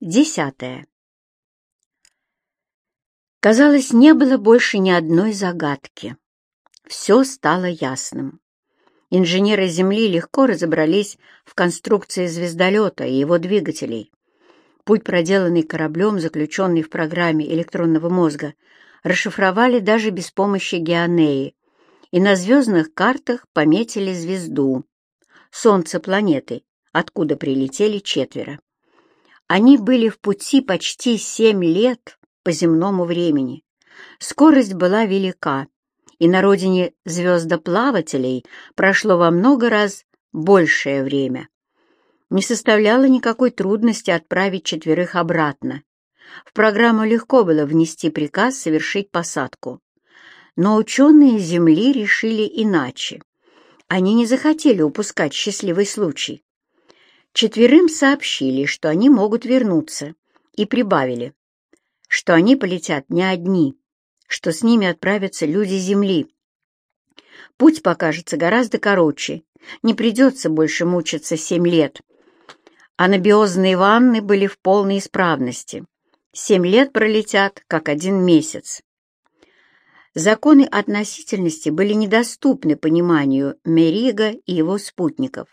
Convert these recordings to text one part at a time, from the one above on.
Десятое. Казалось, не было больше ни одной загадки. Все стало ясным. Инженеры Земли легко разобрались в конструкции звездолета и его двигателей. Путь, проделанный кораблем, заключенный в программе электронного мозга, расшифровали даже без помощи Геонеи, и на звездных картах пометили звезду, солнце планеты, откуда прилетели четверо. Они были в пути почти семь лет по земному времени. Скорость была велика, и на родине звездоплавателей прошло во много раз большее время. Не составляло никакой трудности отправить четверых обратно. В программу легко было внести приказ совершить посадку. Но ученые Земли решили иначе. Они не захотели упускать счастливый случай. Четверым сообщили, что они могут вернуться, и прибавили, что они полетят не одни, что с ними отправятся люди Земли. Путь покажется гораздо короче, не придется больше мучиться семь лет. Анабиозные ванны были в полной исправности. Семь лет пролетят, как один месяц. Законы относительности были недоступны пониманию Мерига и его спутников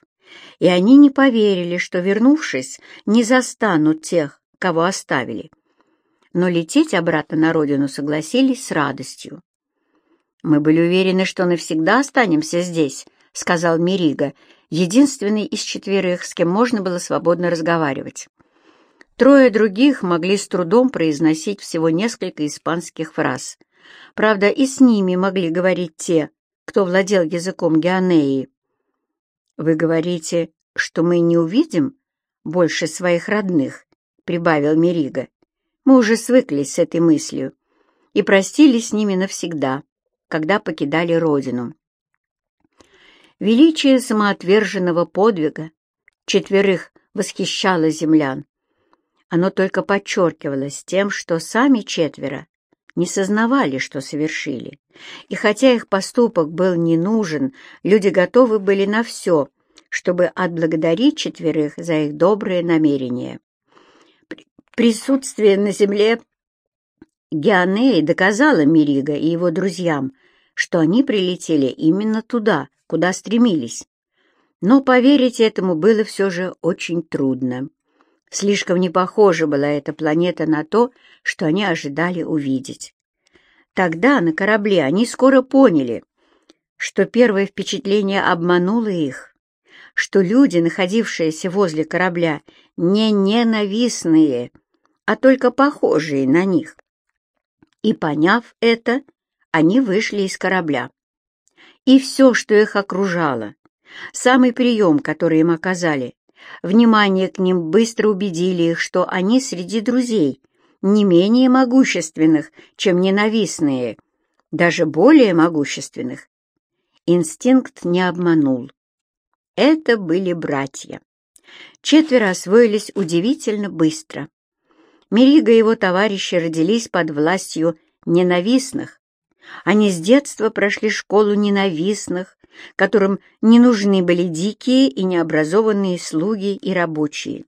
и они не поверили, что, вернувшись, не застанут тех, кого оставили. Но лететь обратно на родину согласились с радостью. «Мы были уверены, что навсегда останемся здесь», — сказал Мирига, единственный из четверых, с кем можно было свободно разговаривать. Трое других могли с трудом произносить всего несколько испанских фраз. Правда, и с ними могли говорить те, кто владел языком Геонеи. «Вы говорите, что мы не увидим больше своих родных», — прибавил Мерига. «Мы уже свыклись с этой мыслью и простились с ними навсегда, когда покидали родину». Величие самоотверженного подвига четверых восхищало землян. Оно только подчеркивалось тем, что сами четверо не сознавали, что совершили. И хотя их поступок был не нужен, люди готовы были на все, чтобы отблагодарить четверых за их добрые намерения. Присутствие на земле Геонеи доказало Мирига и его друзьям, что они прилетели именно туда, куда стремились. Но поверить этому было все же очень трудно. Слишком не похожа была эта планета на то, что они ожидали увидеть. Тогда на корабле они скоро поняли, что первое впечатление обмануло их, что люди, находившиеся возле корабля, не ненавистные, а только похожие на них. И, поняв это, они вышли из корабля. И все, что их окружало, самый прием, который им оказали, Внимание к ним быстро убедили их, что они среди друзей, не менее могущественных, чем ненавистные, даже более могущественных. Инстинкт не обманул. Это были братья. Четверо освоились удивительно быстро. Мерига и его товарищи родились под властью ненавистных. Они с детства прошли школу ненавистных, которым не нужны были дикие и необразованные слуги и рабочие.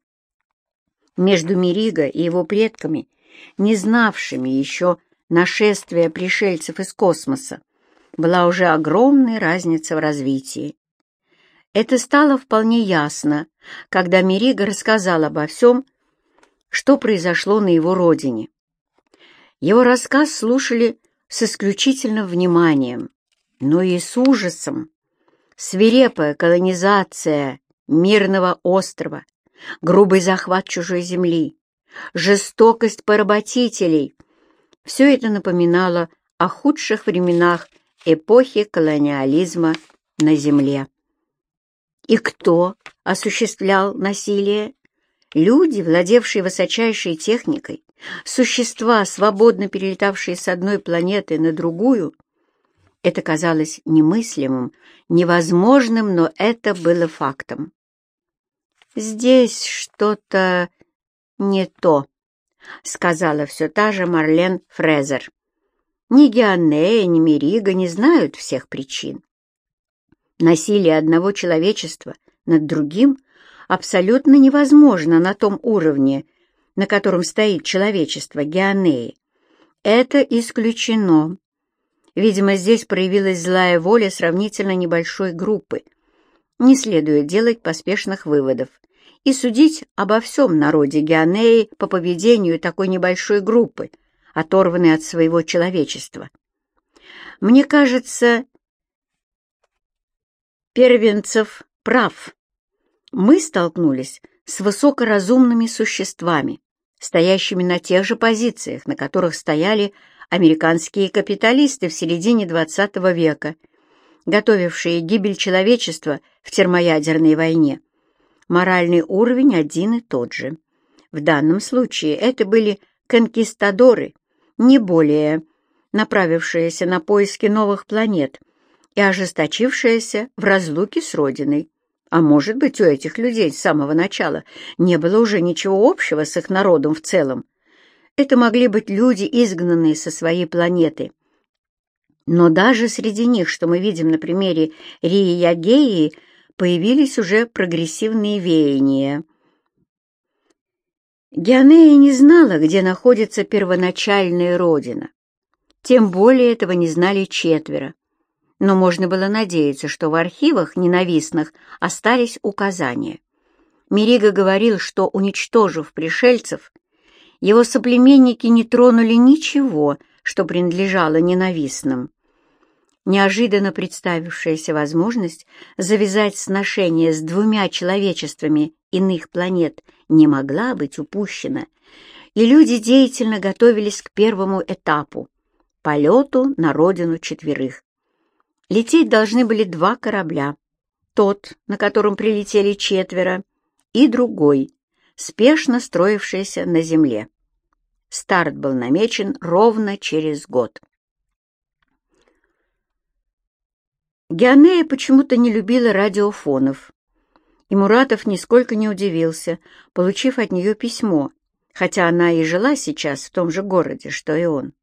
Между Мериго и его предками, не знавшими еще нашествия пришельцев из космоса, была уже огромная разница в развитии. Это стало вполне ясно, когда Мериго рассказал обо всем, что произошло на его родине. Его рассказ слушали с исключительным вниманием, но и с ужасом свирепая колонизация мирного острова, грубый захват чужой земли, жестокость поработителей — все это напоминало о худших временах эпохи колониализма на земле. И кто осуществлял насилие? Люди, владевшие высочайшей техникой, существа, свободно перелетавшие с одной планеты на другую — это казалось немыслимым, невозможным, но это было фактом. «Здесь что-то не то», — сказала все та же Марлен Фрезер. «Ни Геонея, ни Мерига не знают всех причин. Насилие одного человечества над другим абсолютно невозможно на том уровне, на котором стоит человечество Геонеи, это исключено. Видимо, здесь проявилась злая воля сравнительно небольшой группы. Не следует делать поспешных выводов и судить обо всем народе Геонеи по поведению такой небольшой группы, оторванной от своего человечества. Мне кажется, Первенцев прав. Мы столкнулись с высокоразумными существами, стоящими на тех же позициях, на которых стояли американские капиталисты в середине XX века, готовившие гибель человечества в термоядерной войне. Моральный уровень один и тот же. В данном случае это были конкистадоры, не более направившиеся на поиски новых планет и ожесточившиеся в разлуке с Родиной. А может быть, у этих людей с самого начала не было уже ничего общего с их народом в целом. Это могли быть люди, изгнанные со своей планеты. Но даже среди них, что мы видим на примере Рии Ягеи, появились уже прогрессивные веяния. Геонея не знала, где находится первоначальная родина. Тем более этого не знали четверо но можно было надеяться, что в архивах ненавистных остались указания. Мирига говорил, что, уничтожив пришельцев, его соплеменники не тронули ничего, что принадлежало ненавистным. Неожиданно представившаяся возможность завязать сношение с двумя человечествами иных планет не могла быть упущена, и люди деятельно готовились к первому этапу — полету на родину четверых. Лететь должны были два корабля. Тот, на котором прилетели четверо, и другой, спешно строившийся на земле. Старт был намечен ровно через год. Геонея почему-то не любила радиофонов, и Муратов нисколько не удивился, получив от нее письмо, хотя она и жила сейчас в том же городе, что и он.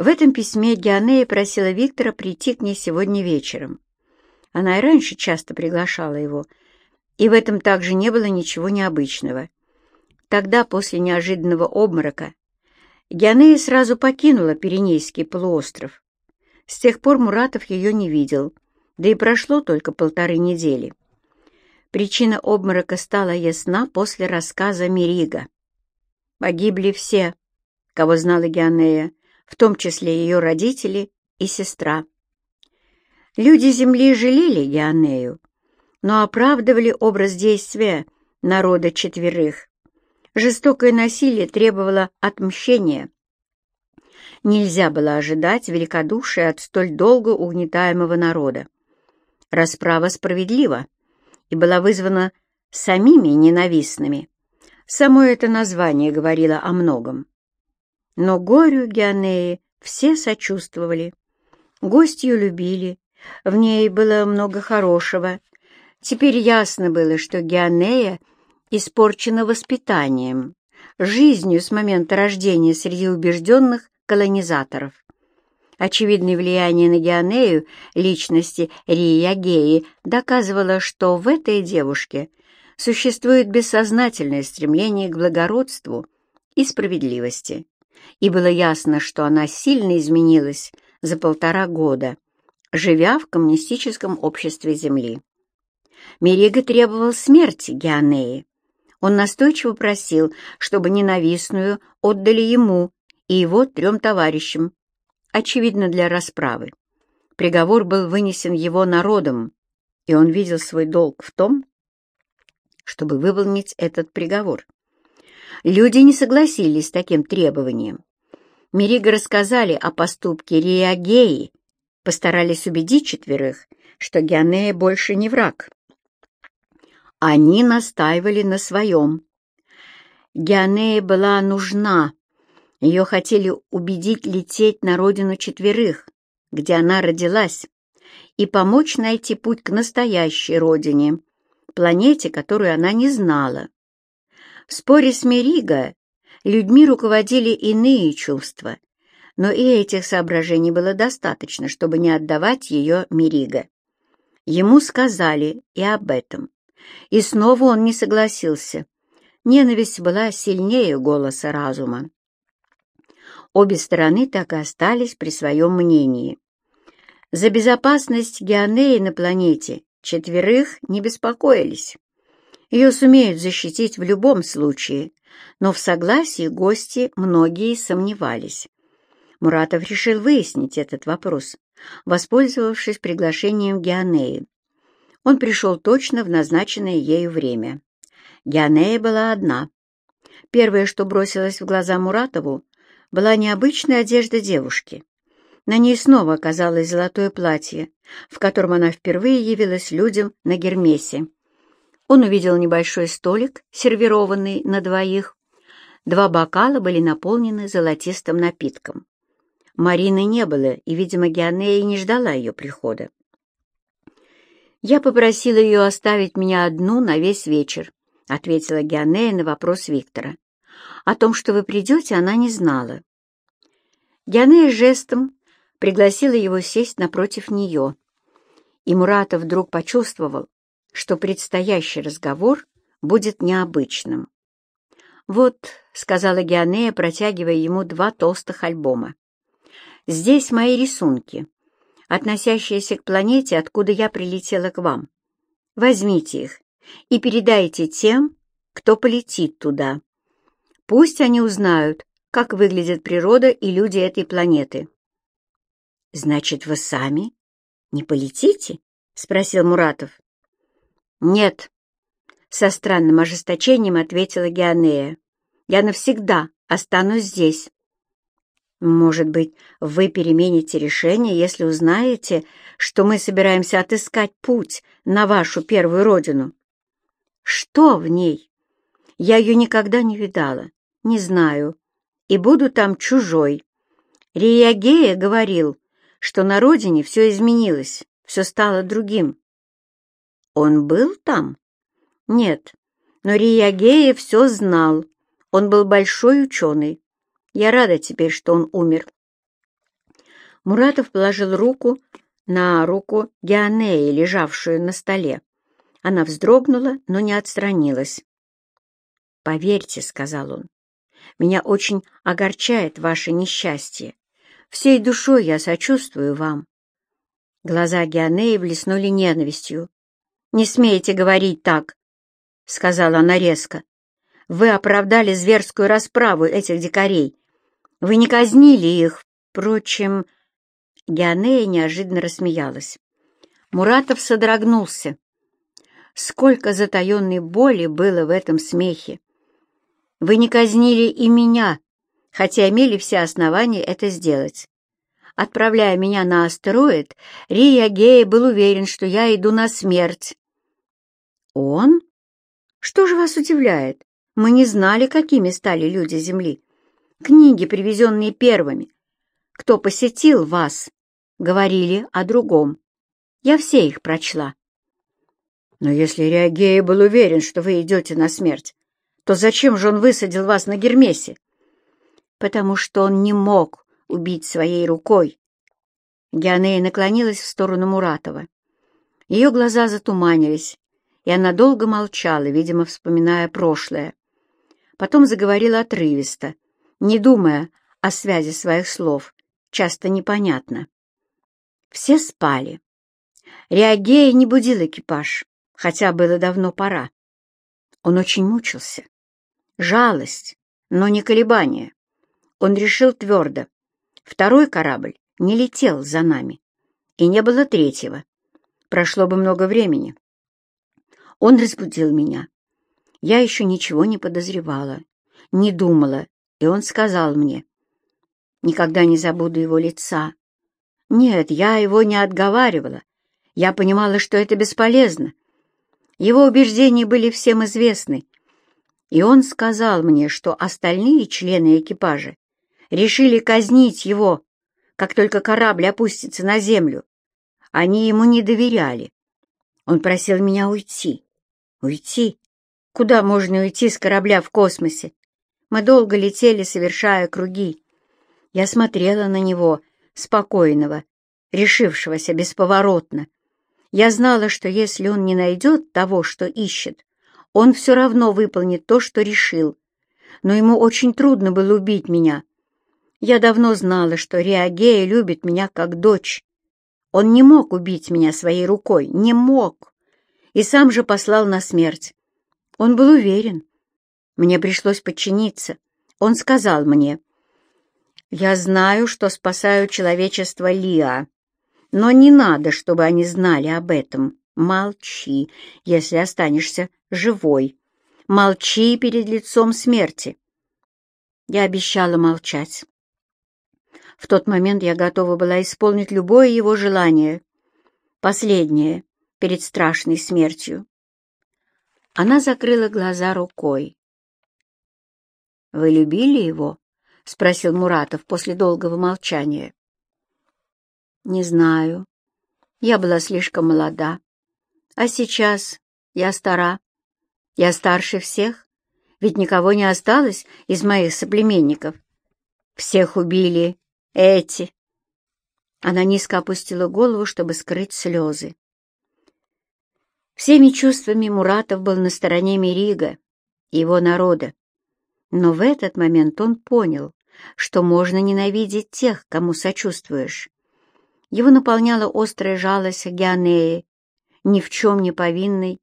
В этом письме Геонея просила Виктора прийти к ней сегодня вечером. Она и раньше часто приглашала его, и в этом также не было ничего необычного. Тогда, после неожиданного обморока, Геонея сразу покинула Пиренейский полуостров. С тех пор Муратов ее не видел, да и прошло только полторы недели. Причина обморока стала ясна после рассказа Мирига. Погибли все, кого знала Геонея, в том числе ее родители и сестра. Люди Земли жалели Геонею, но оправдывали образ действия народа четверых. Жестокое насилие требовало отмщения. Нельзя было ожидать великодушия от столь долго угнетаемого народа. Расправа справедлива и была вызвана самими ненавистными. Само это название говорило о многом. Но горю Геонеи все сочувствовали. Гостью любили, в ней было много хорошего. Теперь ясно было, что Геонея испорчена воспитанием, жизнью с момента рождения среди убежденных колонизаторов. Очевидное влияние на Геонею личности Рии Геи доказывало, что в этой девушке существует бессознательное стремление к благородству и справедливости и было ясно, что она сильно изменилась за полтора года, живя в коммунистическом обществе Земли. Мерига требовал смерти Геонеи. Он настойчиво просил, чтобы ненавистную отдали ему и его трем товарищам, очевидно, для расправы. Приговор был вынесен его народом, и он видел свой долг в том, чтобы выполнить этот приговор. Люди не согласились с таким требованием. Мерига рассказали о поступке Риагеи, постарались убедить четверых, что Геонея больше не враг. Они настаивали на своем. Геонея была нужна, ее хотели убедить лететь на родину четверых, где она родилась, и помочь найти путь к настоящей родине, планете, которую она не знала. В споре с Мериго людьми руководили иные чувства, но и этих соображений было достаточно, чтобы не отдавать ее Мериго. Ему сказали и об этом, и снова он не согласился, ненависть была сильнее голоса разума. Обе стороны так и остались при своем мнении. За безопасность Геонеи на планете четверых не беспокоились. Ее сумеют защитить в любом случае, но в согласии гости многие сомневались. Муратов решил выяснить этот вопрос, воспользовавшись приглашением Геонеи. Он пришел точно в назначенное ею время. Геонея была одна. Первое, что бросилось в глаза Муратову, была необычная одежда девушки. На ней снова оказалось золотое платье, в котором она впервые явилась людям на Гермесе. Он увидел небольшой столик, сервированный на двоих. Два бокала были наполнены золотистым напитком. Марины не было, и, видимо, Геонея не ждала ее прихода. «Я попросила ее оставить меня одну на весь вечер», — ответила Геонея на вопрос Виктора. О том, что вы придете, она не знала. Геонея жестом пригласила его сесть напротив нее, и Муратов вдруг почувствовал, что предстоящий разговор будет необычным. «Вот», — сказала Геонея, протягивая ему два толстых альбома, — «здесь мои рисунки, относящиеся к планете, откуда я прилетела к вам. Возьмите их и передайте тем, кто полетит туда. Пусть они узнают, как выглядит природа и люди этой планеты. «Значит, вы сами не полетите?» — спросил Муратов. «Нет», — со странным ожесточением ответила Геонея. «Я навсегда останусь здесь». «Может быть, вы перемените решение, если узнаете, что мы собираемся отыскать путь на вашу первую родину?» «Что в ней? Я ее никогда не видала. Не знаю. И буду там чужой. Риагея говорил, что на родине все изменилось, все стало другим. Он был там? Нет, но Риагея все знал. Он был большой ученый. Я рада теперь, что он умер. Муратов положил руку на руку Геонеи, лежавшую на столе. Она вздрогнула, но не отстранилась. «Поверьте», — сказал он, меня очень огорчает ваше несчастье. Всей душой я сочувствую вам». Глаза Геонеи блеснули ненавистью. «Не смейте говорить так», — сказала она резко. «Вы оправдали зверскую расправу этих дикарей. Вы не казнили их. Впрочем...» Геонея неожиданно рассмеялась. Муратов содрогнулся. Сколько затаенной боли было в этом смехе! Вы не казнили и меня, хотя имели все основания это сделать. Отправляя меня на астероид, Рия Гея был уверен, что я иду на смерть. Он? Что же вас удивляет? Мы не знали, какими стали люди Земли. Книги, привезенные первыми. Кто посетил вас, говорили о другом. Я все их прочла. Но если Реагея был уверен, что вы идете на смерть, то зачем же он высадил вас на Гермесе? Потому что он не мог убить своей рукой. Геонея наклонилась в сторону Муратова. Ее глаза затуманились, и она долго молчала, видимо, вспоминая прошлое. Потом заговорила отрывисто, не думая о связи своих слов, часто непонятно. Все спали. Реагея не будил экипаж, хотя было давно пора. Он очень мучился. Жалость, но не колебание. Он решил твердо. Второй корабль не летел за нами, и не было третьего. Прошло бы много времени. Он разбудил меня. Я еще ничего не подозревала, не думала, и он сказал мне. Никогда не забуду его лица. Нет, я его не отговаривала. Я понимала, что это бесполезно. Его убеждения были всем известны, и он сказал мне, что остальные члены экипажа решили казнить его, как только корабль опустится на землю. Они ему не доверяли. Он просил меня уйти. Уйти? Куда можно уйти с корабля в космосе? Мы долго летели, совершая круги. Я смотрела на него, спокойного, решившегося бесповоротно. Я знала, что если он не найдет того, что ищет, Он все равно выполнит то, что решил. Но ему очень трудно было убить меня. Я давно знала, что Реагея любит меня как дочь. Он не мог убить меня своей рукой, не мог. И сам же послал на смерть. Он был уверен. Мне пришлось подчиниться. Он сказал мне, «Я знаю, что спасаю человечество Лиа, но не надо, чтобы они знали об этом. Молчи, если останешься живой. Молчи перед лицом смерти». Я обещала молчать. В тот момент я готова была исполнить любое его желание. Последнее, перед страшной смертью. Она закрыла глаза рукой. «Вы любили его?» — спросил Муратов после долгого молчания. «Не знаю. Я была слишком молода. А сейчас я стара. Я старше всех, ведь никого не осталось из моих соплеменников. Всех убили эти. Она низко опустила голову, чтобы скрыть слезы. Всеми чувствами Муратов был на стороне Мерига, его народа. Но в этот момент он понял, что можно ненавидеть тех, кому сочувствуешь. Его наполняла острая жалость к Геонее, ни в чем не повинной,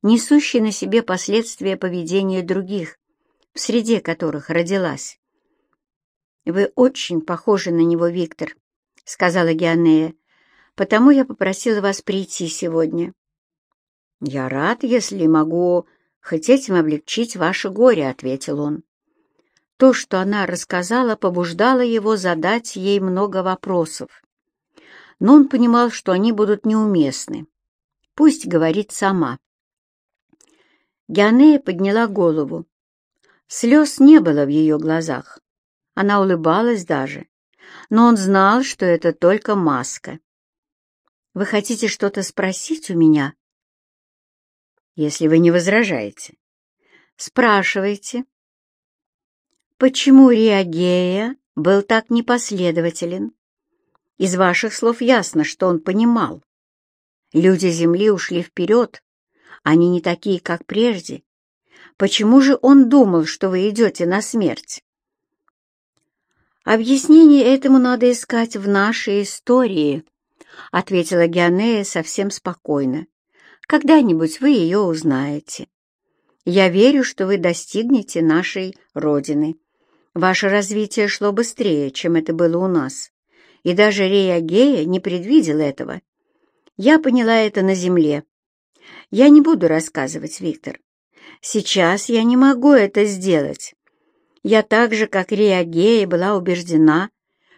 несущей на себе последствия поведения других, в среде которых родилась. «Вы очень похожи на него, Виктор», — сказала Геонея, «потому я попросила вас прийти сегодня». «Я рад, если могу хоть этим облегчить ваше горе», — ответил он. То, что она рассказала, побуждало его задать ей много вопросов. Но он понимал, что они будут неуместны. Пусть говорит сама. Геонея подняла голову. Слез не было в ее глазах. Она улыбалась даже, но он знал, что это только маска. «Вы хотите что-то спросить у меня?» «Если вы не возражаете». «Спрашивайте». «Почему Реагея был так непоследователен?» Из ваших слов ясно, что он понимал. Люди Земли ушли вперед, они не такие, как прежде. Почему же он думал, что вы идете на смерть? «Объяснение этому надо искать в нашей истории», — ответила Геонея совсем спокойно. «Когда-нибудь вы ее узнаете. Я верю, что вы достигнете нашей Родины. Ваше развитие шло быстрее, чем это было у нас, и даже Рея Гея не предвидел этого. Я поняла это на земле. Я не буду рассказывать, Виктор. Сейчас я не могу это сделать. Я так же, как Реагея, была убеждена,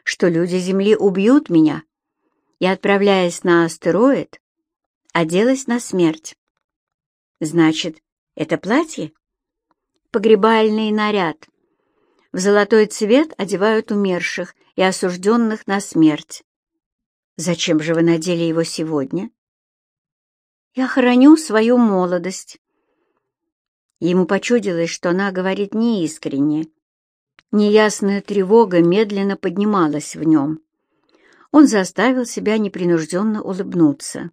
что люди Земли убьют меня, и, отправляясь на астероид, оделась на смерть. Значит, это платье? Погребальный наряд. В золотой цвет одевают умерших и осужденных на смерть. Зачем же вы надели его сегодня? Я храню свою молодость. Ему почудилось, что она говорит неискренне. Неясная тревога медленно поднималась в нем. Он заставил себя непринужденно улыбнуться.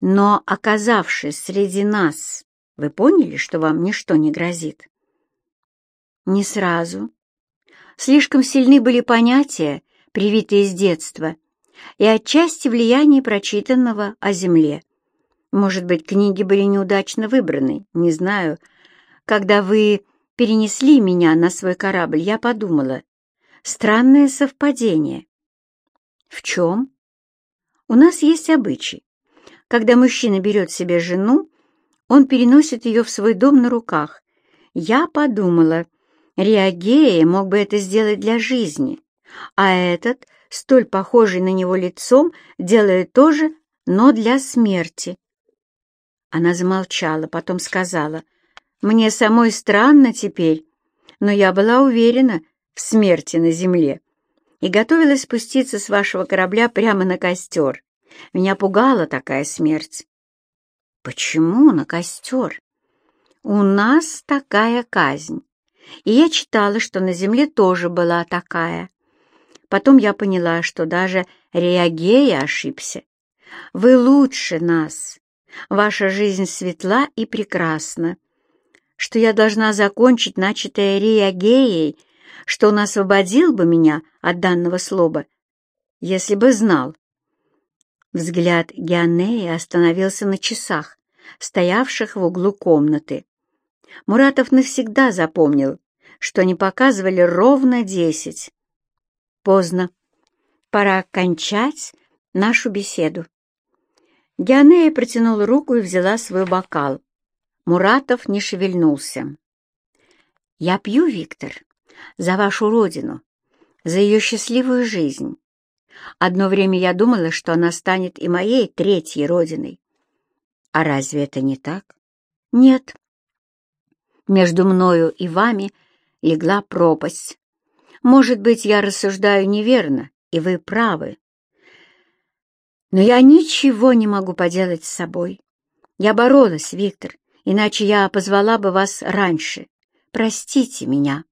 «Но, оказавшись среди нас, вы поняли, что вам ничто не грозит?» «Не сразу. Слишком сильны были понятия, привитые с детства, и отчасти влияние прочитанного о земле. Может быть, книги были неудачно выбраны, не знаю. Когда вы перенесли меня на свой корабль, я подумала. Странное совпадение. В чем? У нас есть обычай. Когда мужчина берет себе жену, он переносит ее в свой дом на руках. Я подумала, Реагея мог бы это сделать для жизни, а этот, столь похожий на него лицом, делает то же, но для смерти. Она замолчала, потом сказала, «Мне самой странно теперь, но я была уверена в смерти на земле и готовилась спуститься с вашего корабля прямо на костер. Меня пугала такая смерть». «Почему на костер?» «У нас такая казнь, и я читала, что на земле тоже была такая. Потом я поняла, что даже Реагея ошибся. Вы лучше нас, ваша жизнь светла и прекрасна, что я должна закончить начатое Риагеей, что он освободил бы меня от данного слова, если бы знал. Взгляд Геонеи остановился на часах, стоявших в углу комнаты. Муратов навсегда запомнил, что они показывали ровно десять. Поздно. Пора кончать нашу беседу. Геонея протянула руку и взяла свой бокал. Муратов не шевельнулся. «Я пью, Виктор, за вашу родину, за ее счастливую жизнь. Одно время я думала, что она станет и моей третьей родиной. А разве это не так? Нет. Между мною и вами легла пропасть. Может быть, я рассуждаю неверно, и вы правы. Но я ничего не могу поделать с собой. Я боролась, Виктор, иначе я позвала бы вас раньше. Простите меня.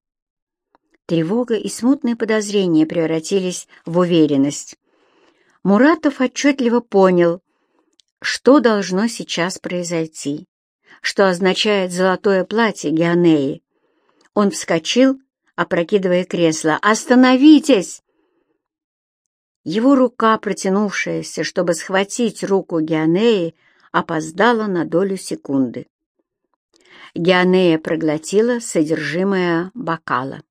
Тревога и смутные подозрения превратились в уверенность. Муратов отчетливо понял, что должно сейчас произойти, что означает золотое платье Геонеи. Он вскочил, опрокидывая кресло. «Остановитесь!» Его рука, протянувшаяся, чтобы схватить руку Геонеи, опоздала на долю секунды. Геонея проглотила содержимое бокала.